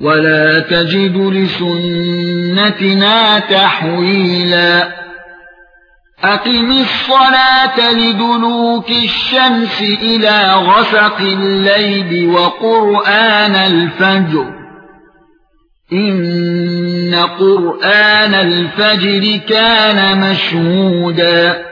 وَلَا تَجِدُ لِسُنَّتِنَا تَحْوِيلًا أقم الصلاة لدلوك الشمس إلى غسق الليل وقرآن الفجر إن قرآن الفجر كان مشهودا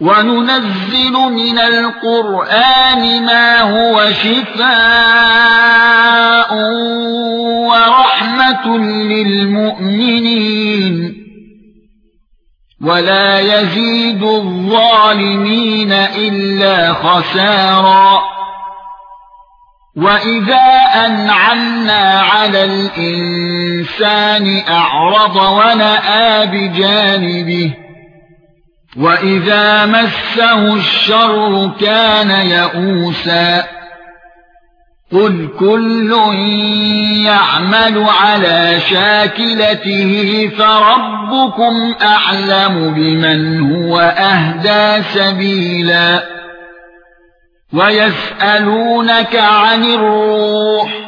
وننزل من القرآن ما هو شفاء ورحمة للمؤمنين. ولا يزيد الظالمين إلا خسارا. وَإِذَا أَنْعَمْنَا عَلَى الْإِنسَانِ أَعْرَضَ وَنَأَىٰ بِجَانِبِهِ وَإِذَا مَسَّهُ الشَّرُّ كَانَ يَئُوسًا قُلْ كُلٌّ يَعْمَلُ عَلَى شَاكِلَتِهِ فَرَبُّكُمْ أَعْلَمُ بِمَنْ هُوَ أَهْدَىٰ سَبِيلًا وَيَسْأَلُونَكَ عَنِ الرُّوحِ